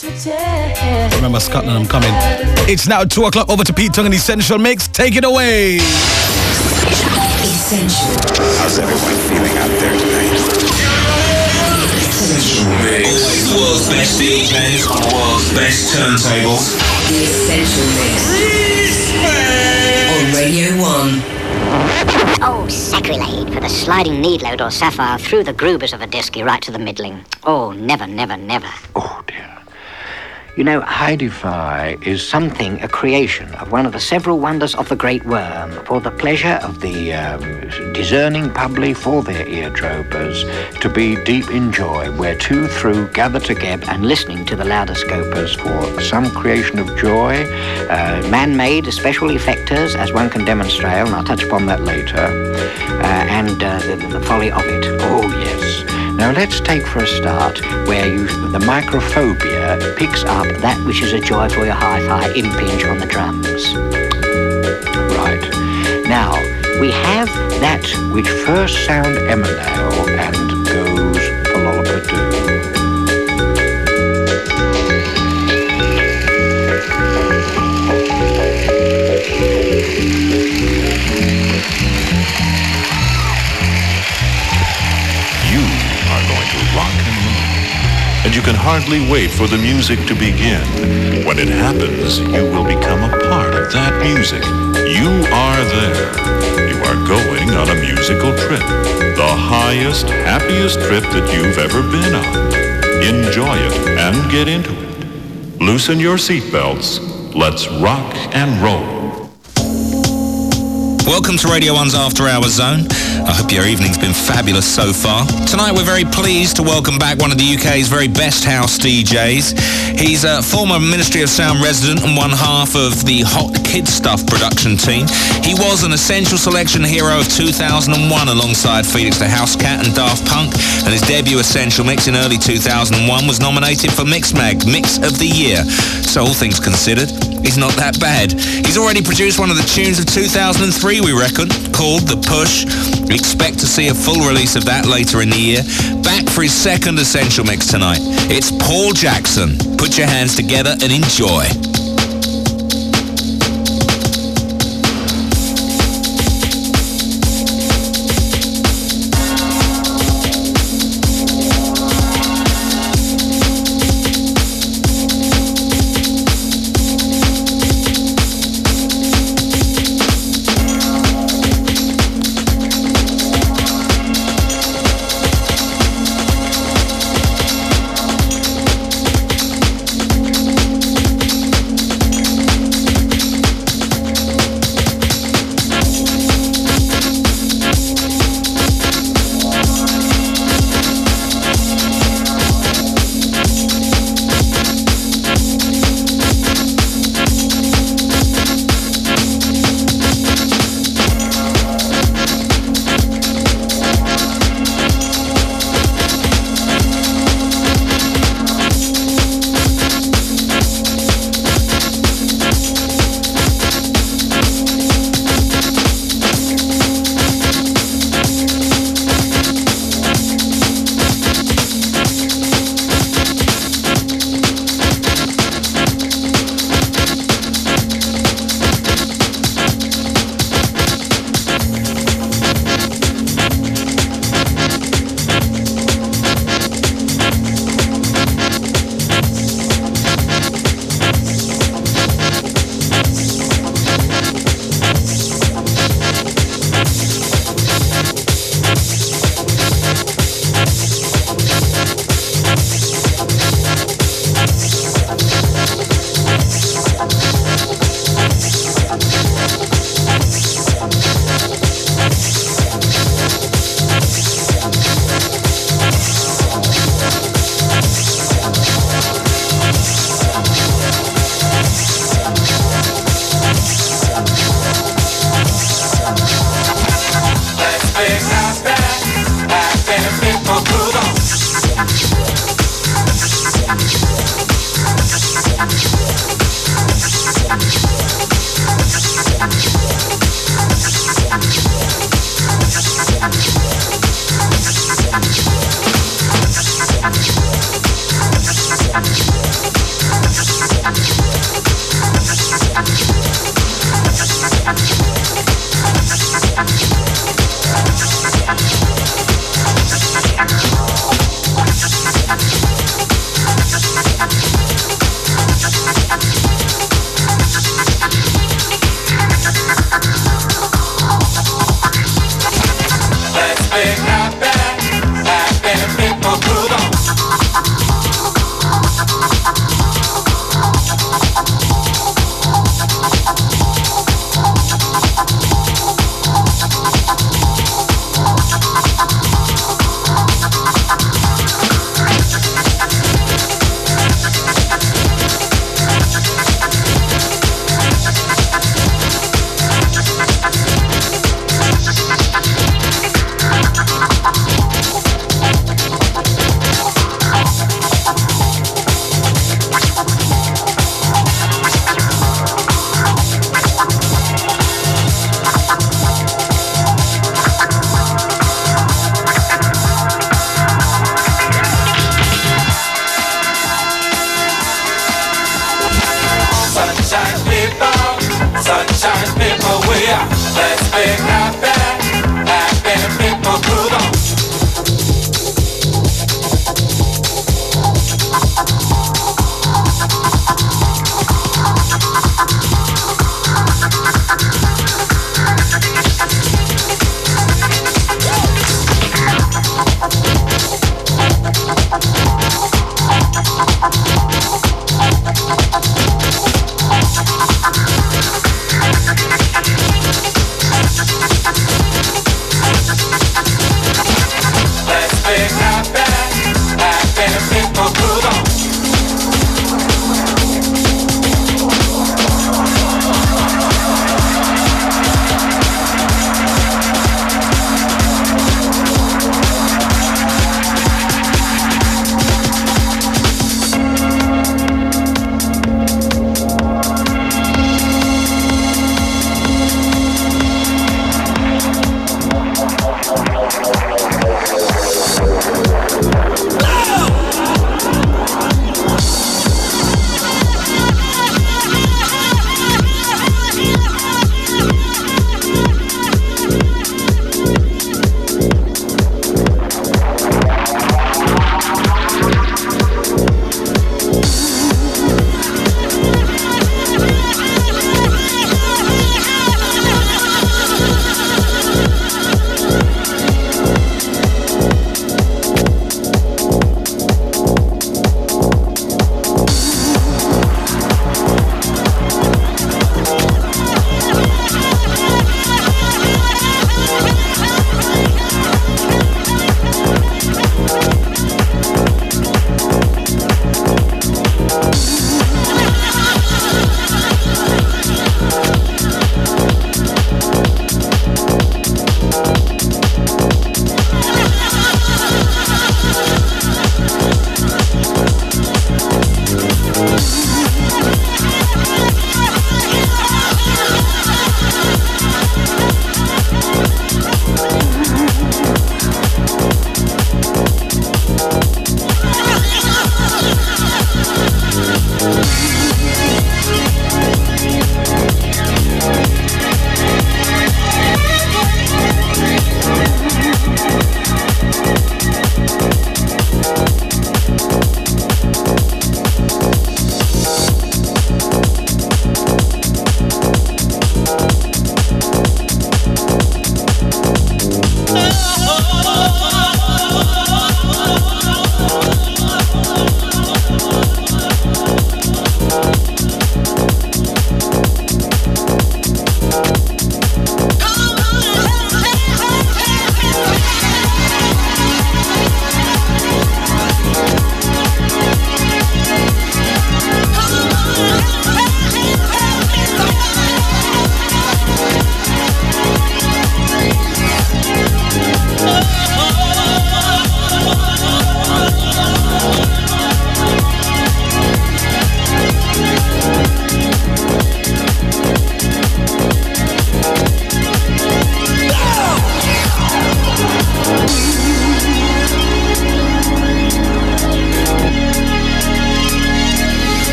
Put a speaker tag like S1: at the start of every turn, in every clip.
S1: Remember Scotland, I'm coming. It's now 2 o'clock over to Pete Tong and Essential Mix. Take it away.
S2: Essential.
S3: How's everyone feeling out there tonight?
S2: Essential
S4: Always the world's best DJs on the world's best turntables.
S2: The Essential Mix. On Radio 1.
S5: Oh, sacrilege for the sliding needload or sapphire through the groovers of a disky right to the middling. Oh, never, never, never.
S6: Oh dear. You know, Hi-Fi is something, a creation of one of the several wonders of the Great Worm, for the pleasure of the um, discerning public for their eardropers to be deep in joy, where two through gather together
S5: And listening to the louder scopers.
S6: for some creation of joy, uh, man-made special effectors, as one can demonstrate, and I'll touch upon that later, uh, and uh, the, the folly of it. Oh, yes. Now let's take for a start where you, the microphobia picks up that which is a joy for your hi-fi impinge on the drums. Right. Now, we have that which first sound Eminale and goes for Lollapalooza.
S7: You can hardly wait for the music to begin. When it happens, you will become a part of that music. You are there. You are going on a musical trip. The highest, happiest trip that you've ever been on. Enjoy it and get into it. Loosen your seatbelts. Let's rock and roll.
S8: Welcome to Radio 1's After Hours Zone. I hope your evening's been fabulous so far. Tonight we're very pleased to welcome back one of the UK's very best house DJs. He's a former Ministry of Sound resident and one half of the Hot Kid Stuff production team. He was an Essential Selection hero of 2001 alongside Felix da Housecat and Daft Punk, and his debut Essential Mix in early 2001 was nominated for Mixmag Mix of the Year. So all things considered, he's not that bad. He's already produced one of the tunes of 2003, we reckon, called The Push. We expect to see a full release of that later in the year. Back for his second Essential Mix tonight. It's Paul Jackson. Put your hands together and enjoy.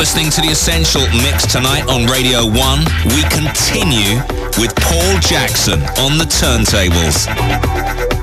S9: listening to The Essential Mix tonight on Radio 1. We continue with Paul Jackson on the turntables.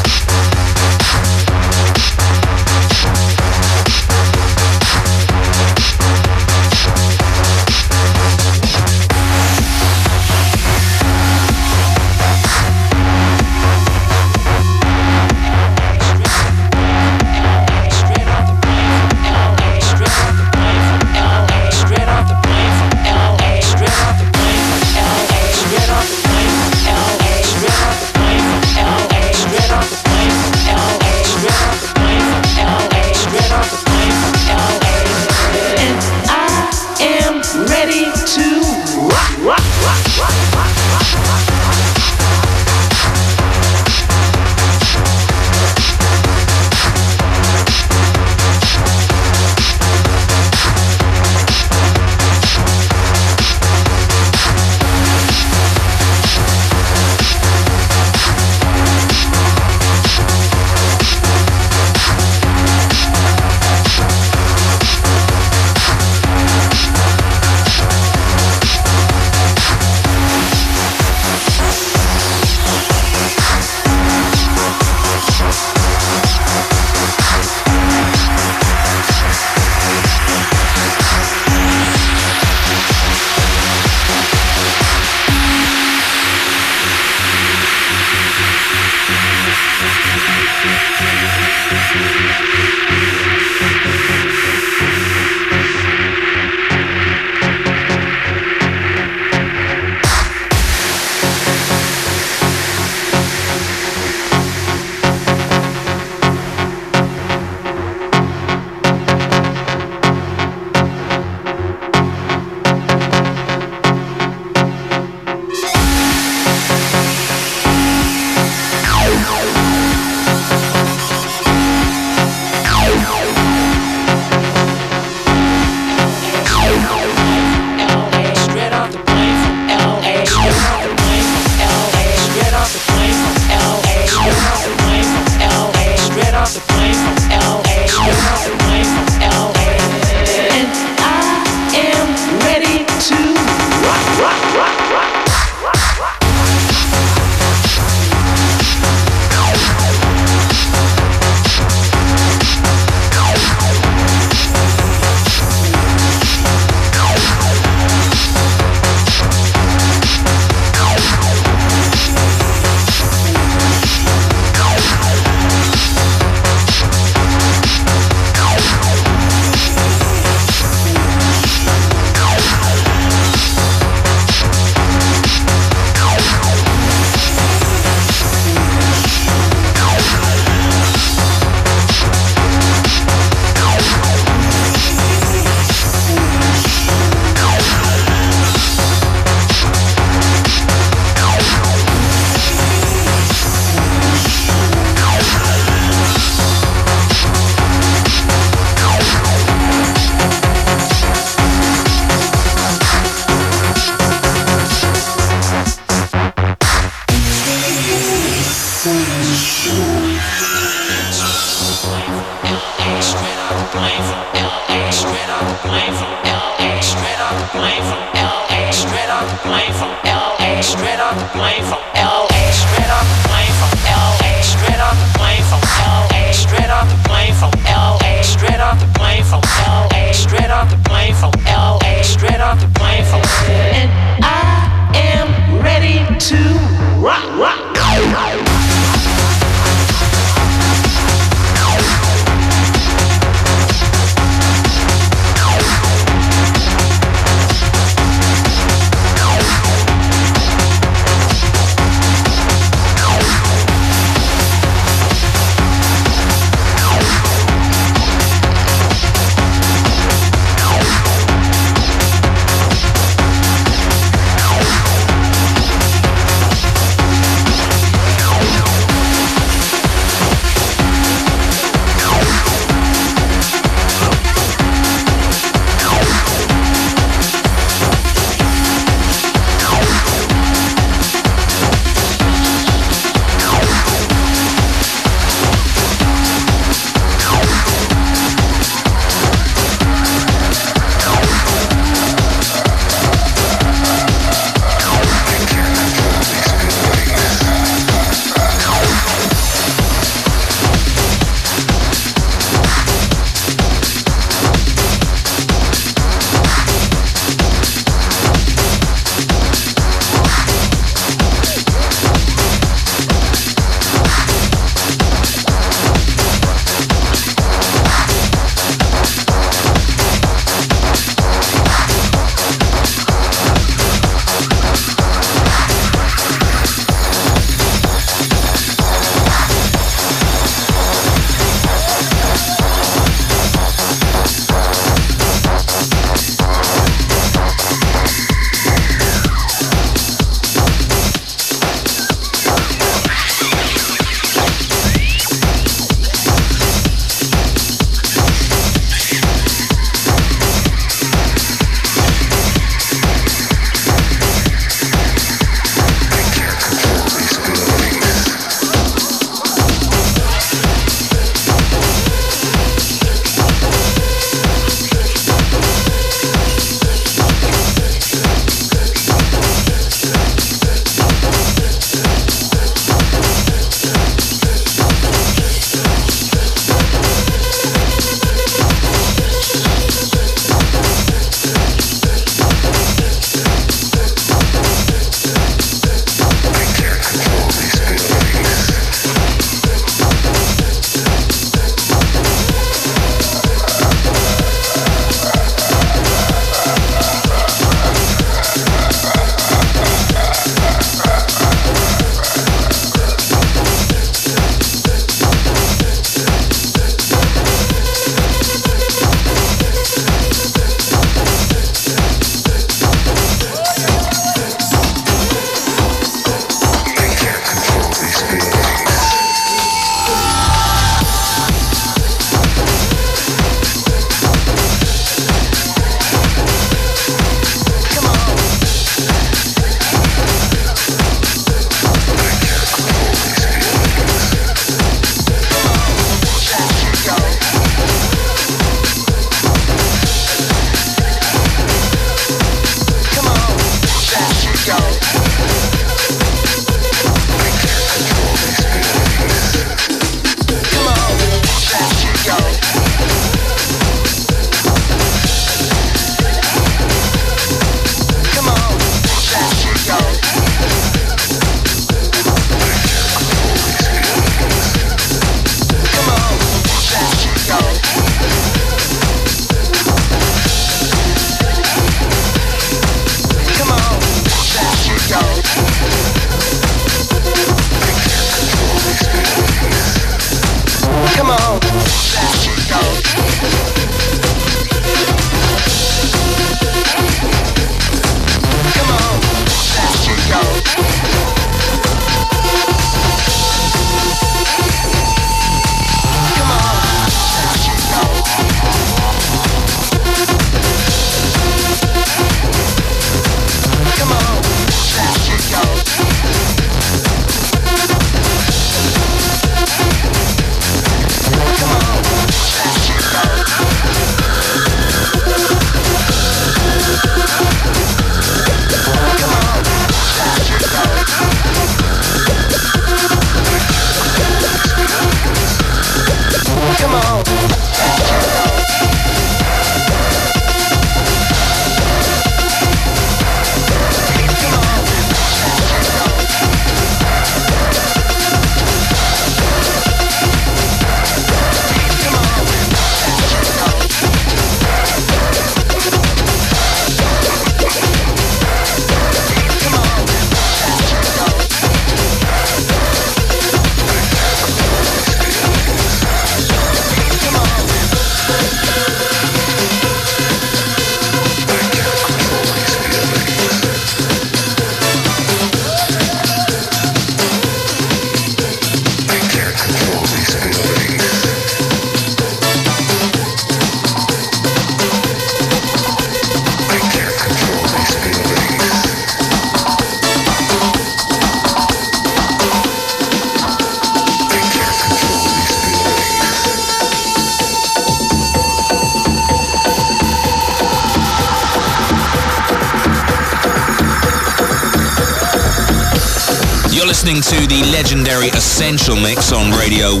S8: Listening to the legendary Essential Mix on Radio 1.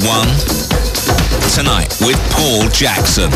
S8: Tonight with Paul Jackson.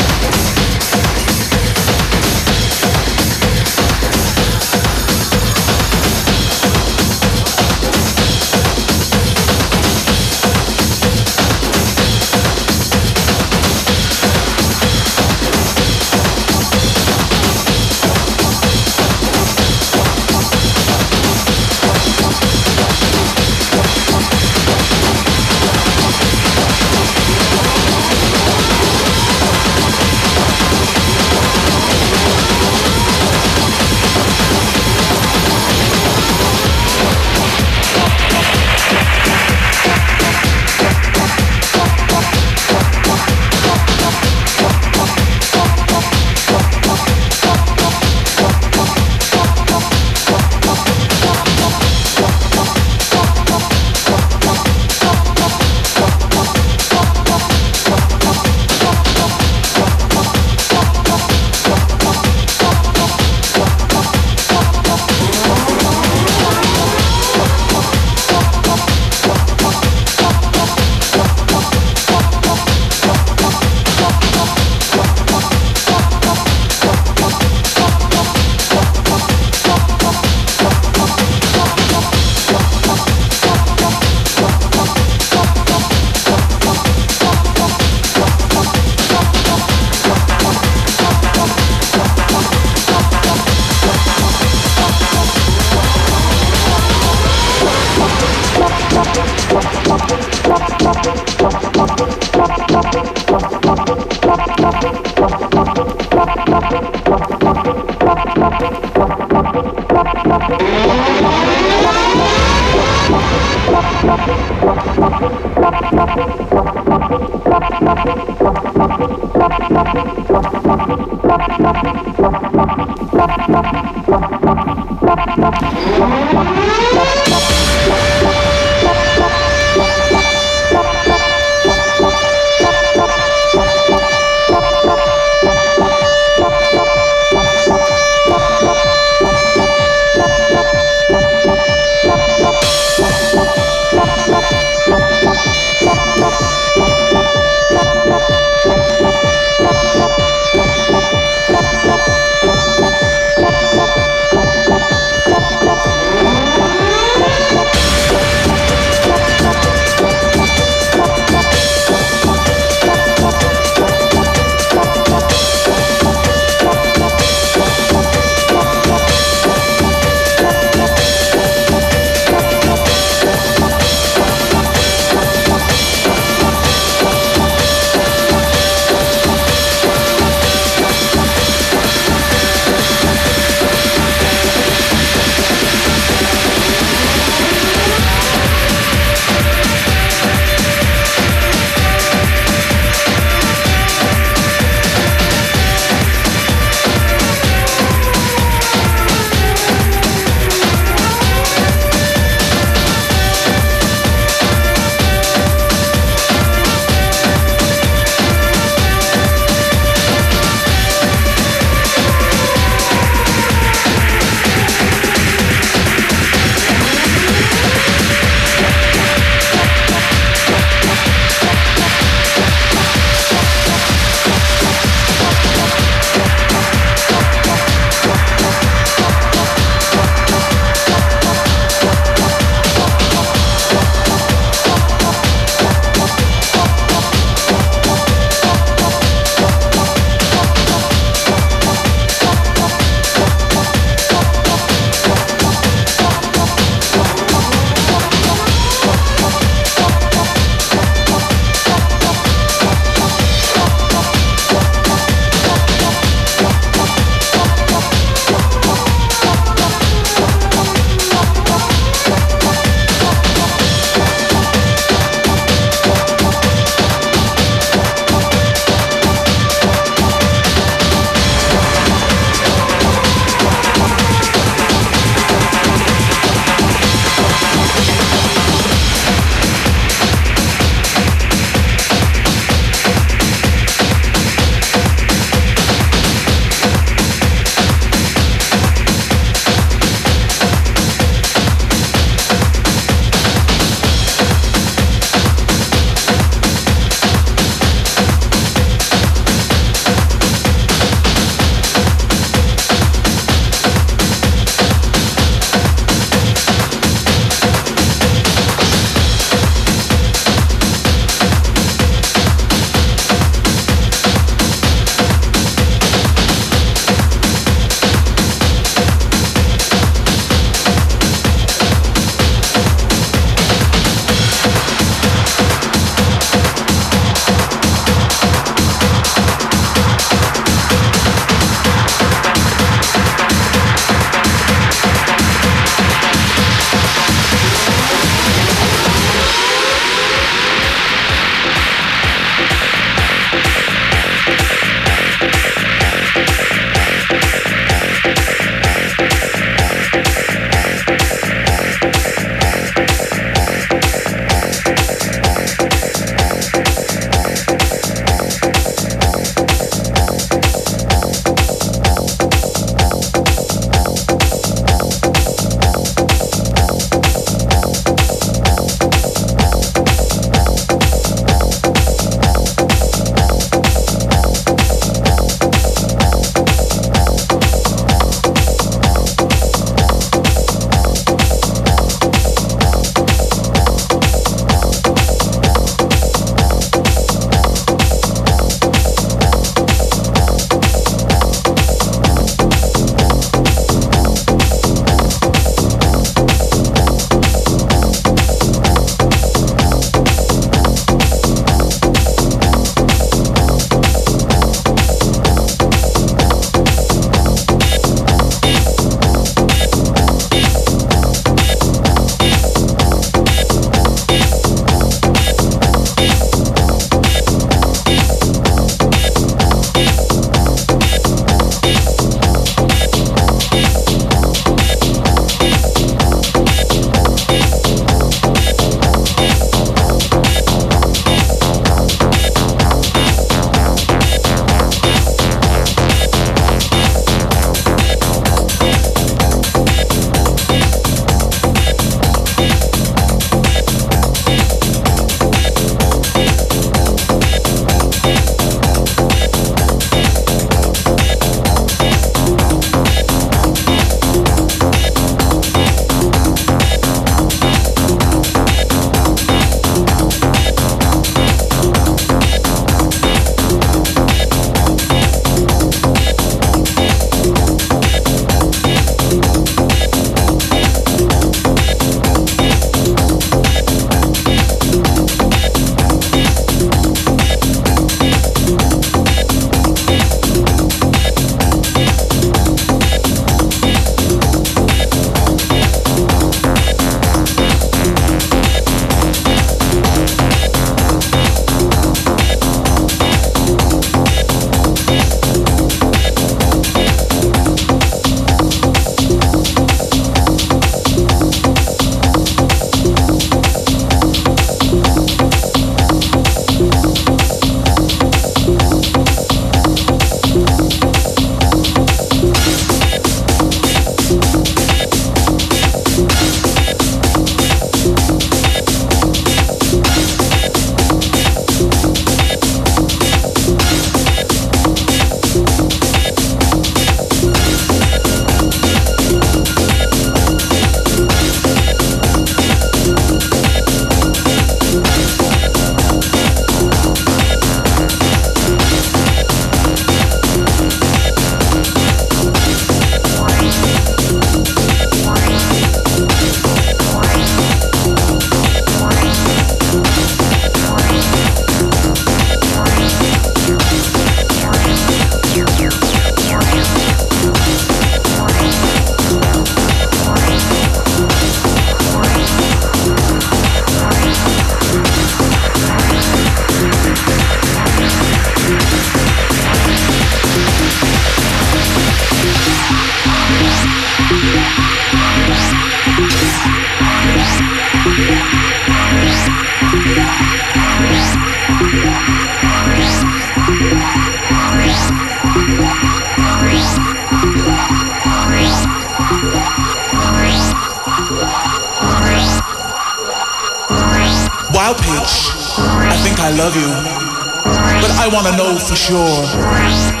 S10: I know for sure.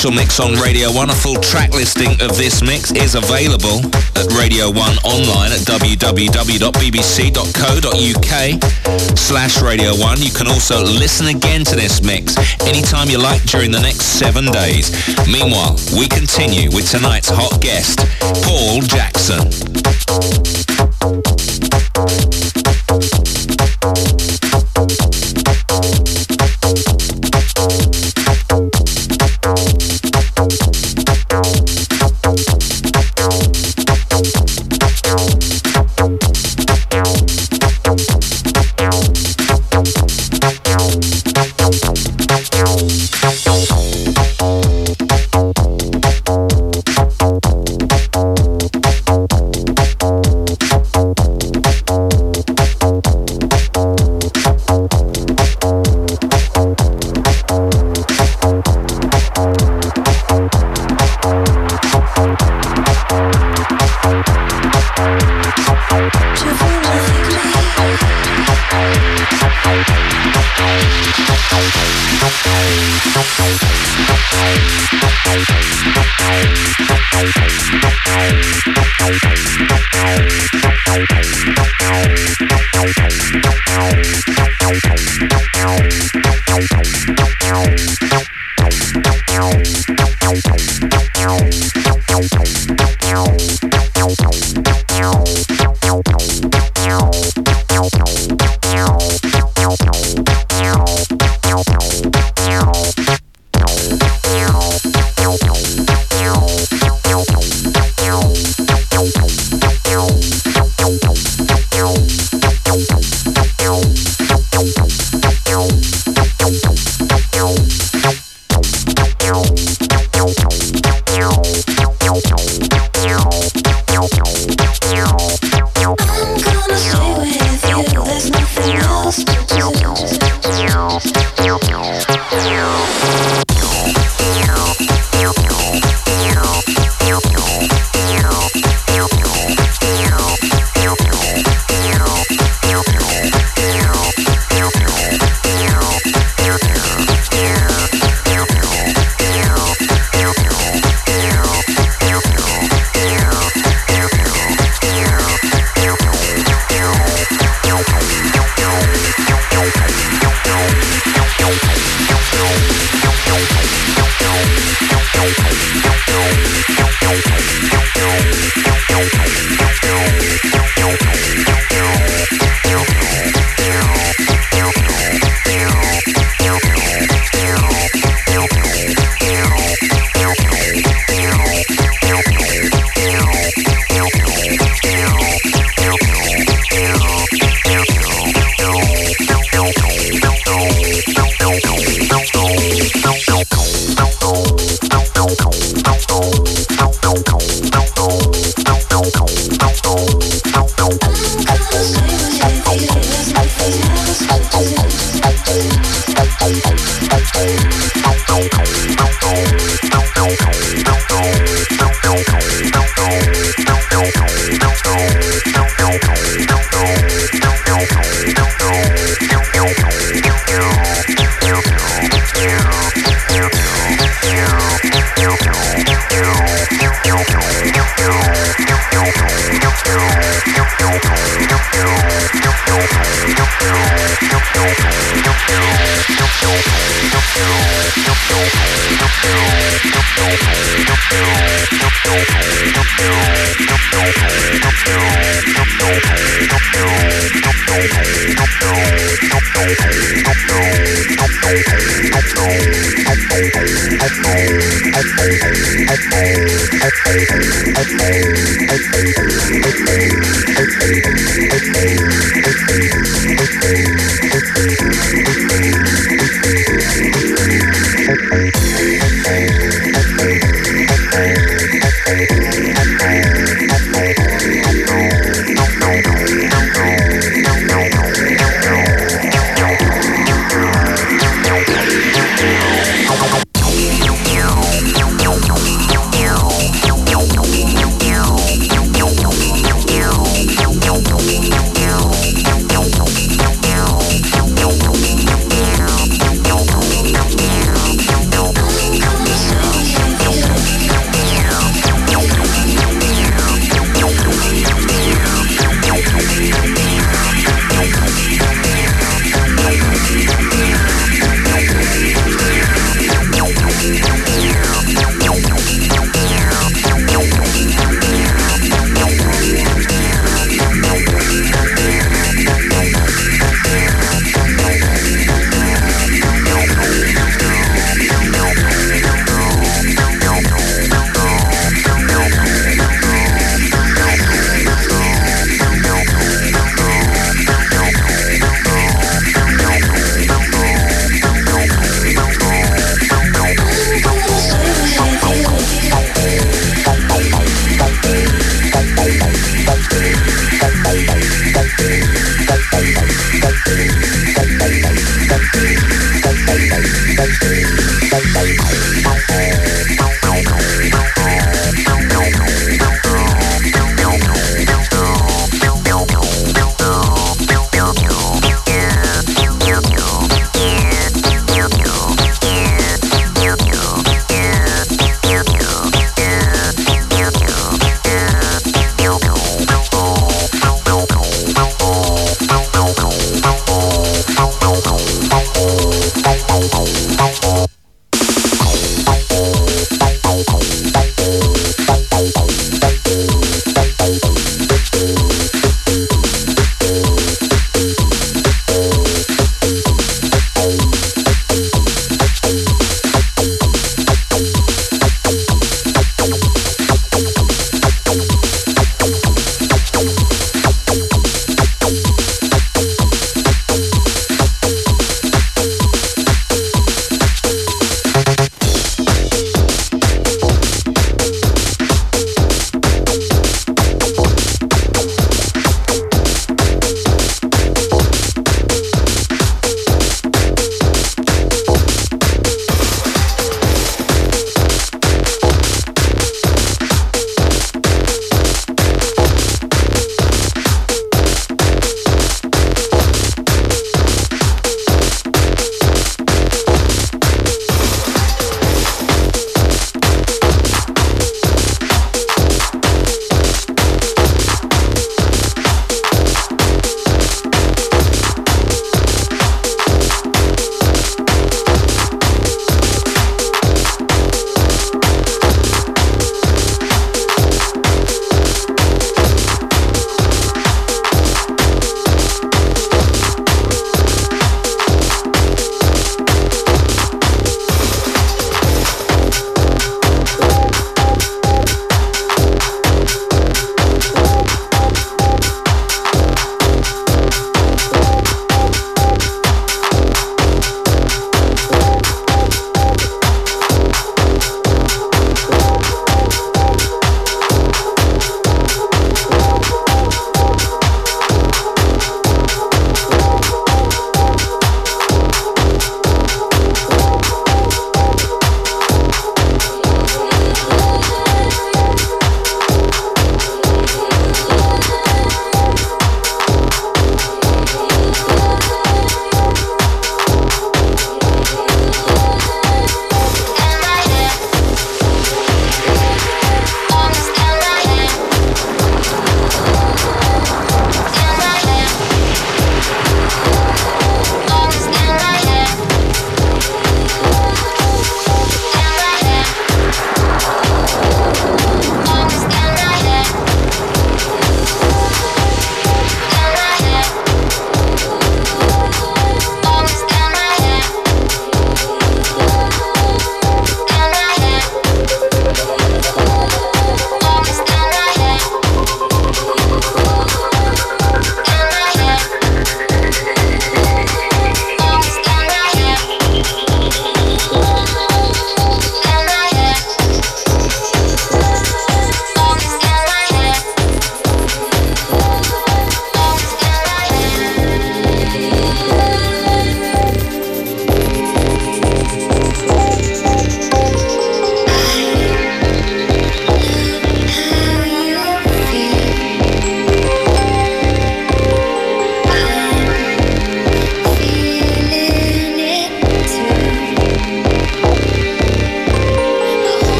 S8: Essential Mix on Radio 1. A full track listing of this mix is available at Radio 1 online at www.bbc.co.uk slash Radio 1. You can also listen again to this mix anytime you like during the next seven days. Meanwhile, we continue with tonight's hot guest, Paul Jackson.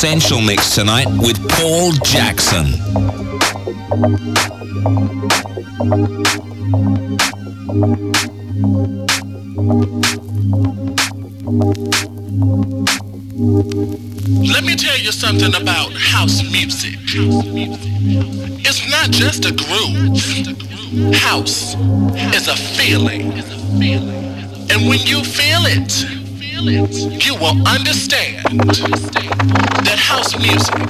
S2: Essential Mix
S8: tonight with Paul Jackson.
S11: Let me tell you something about house music. It's not just a groove. House is a feeling. And when you feel it, you will understand music.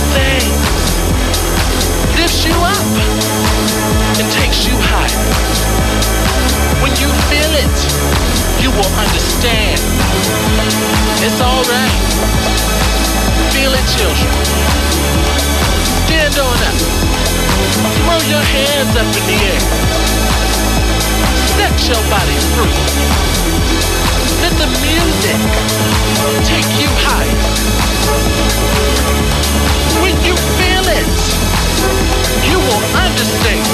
S11: You. Lifts you up and takes you higher. When you feel it, you will understand. It's alright. Feel it, children. Stand on up. Throw your hands up in the air. Set your body free. Let the music take you higher. When you feel it, you will understand.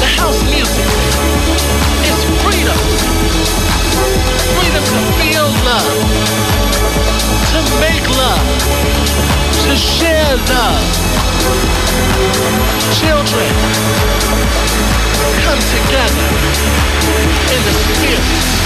S11: The house music is freedom. Freedom to feel love, to make love, to share love. Children, come together in the spirit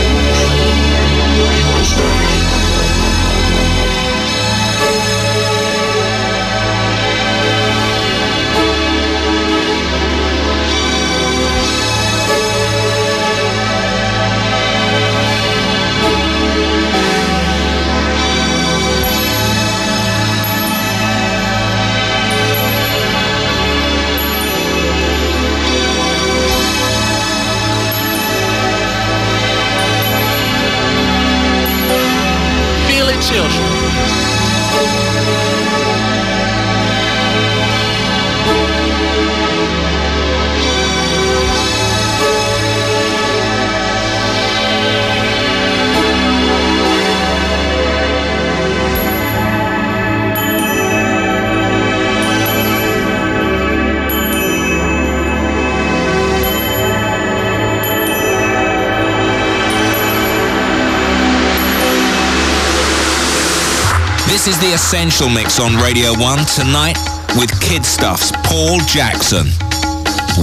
S8: This is the Essential Mix on Radio 1 tonight with Kid Stuff's Paul Jackson.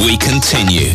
S8: We continue.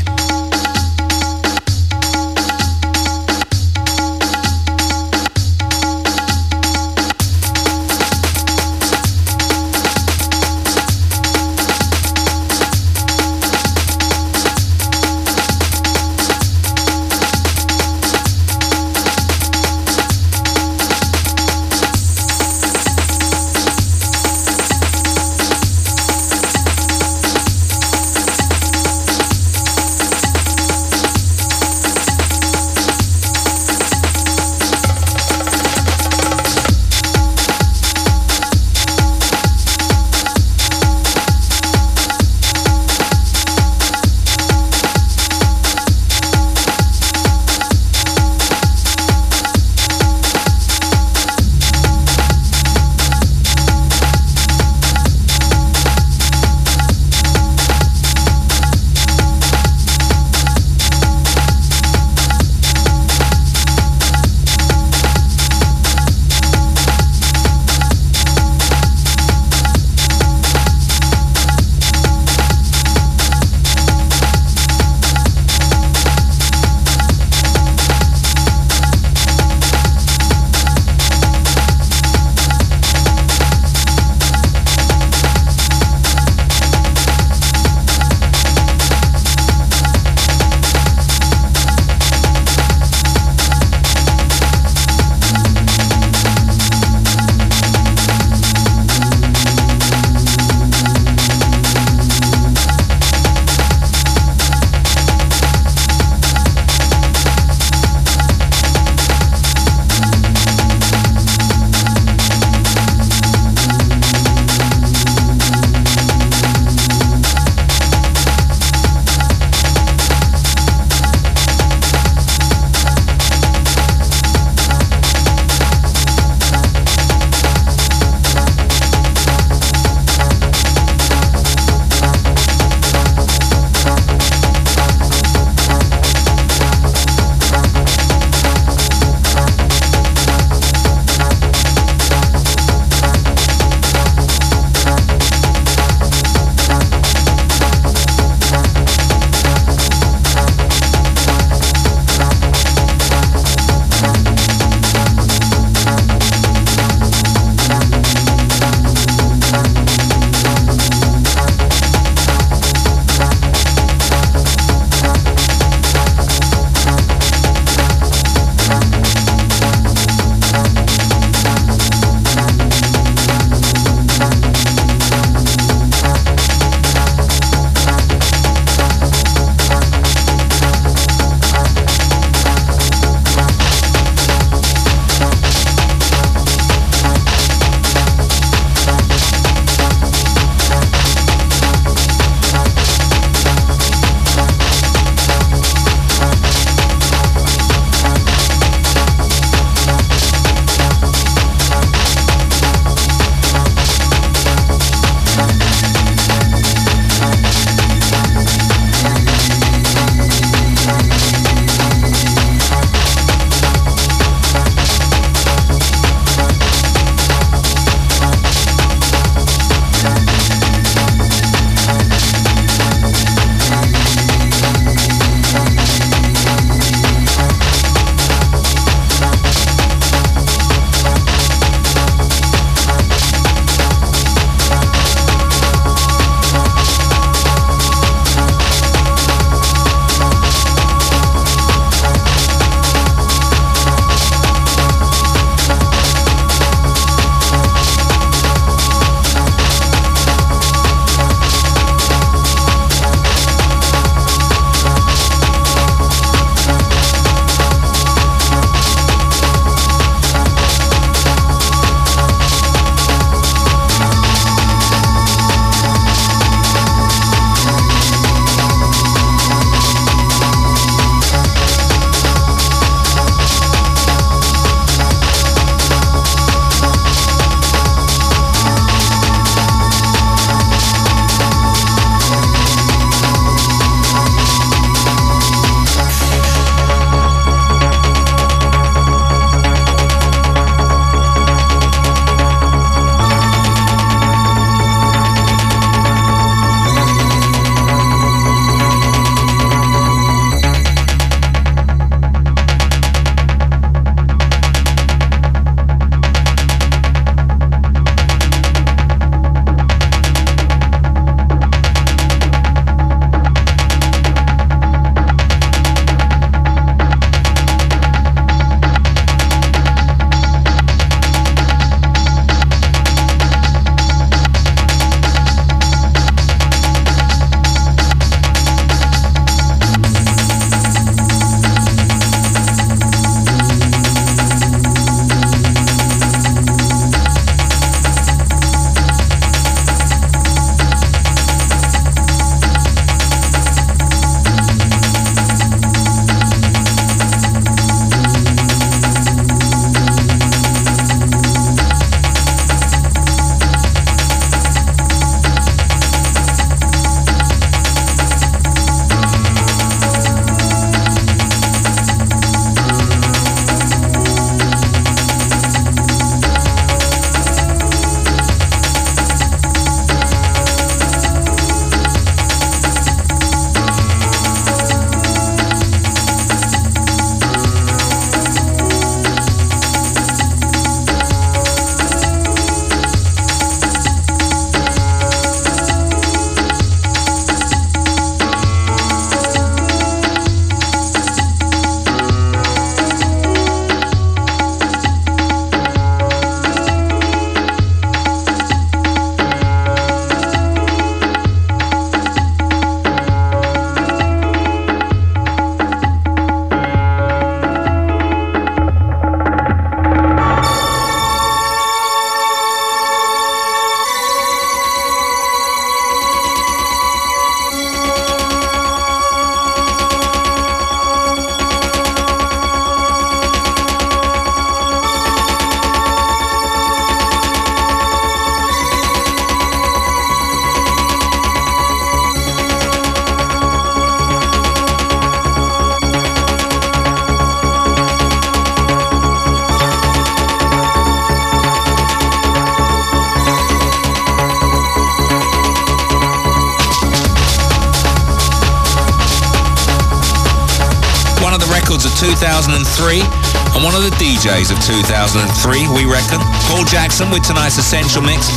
S8: Of of 2003, we reckon. Paul Jackson with tonight's Essential Mix.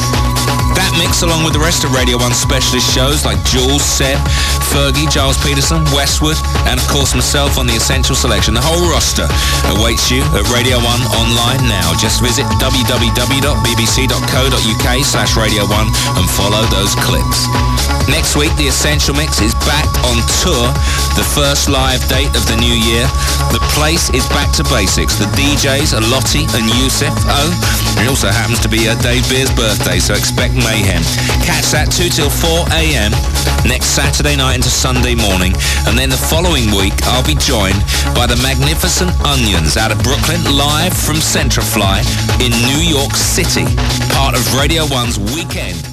S8: That mix, along with the rest of Radio 1 specialist shows like Jules, Seb, Fergie, Gilles Peterson, Westwood, and of course myself on the Essential Selection. The whole roster awaits you at Radio 1 online now. Just visit www.bbc.co.uk slash Radio 1 and follow those clicks. Next week, the Essential Mix is back on tour, the first live date of the new year. The place is back to basics. The DJs are Lottie and Yousef. Oh, it also happens to be uh, Dave Beer's birthday, so expect mayhem. Catch that 2 till 4 a.m. next Saturday night into Sunday morning. And then the following week, I'll be joined by the magnificent Onions out of Brooklyn, live from Centro-Fly in New York City, part of Radio 1's Weekend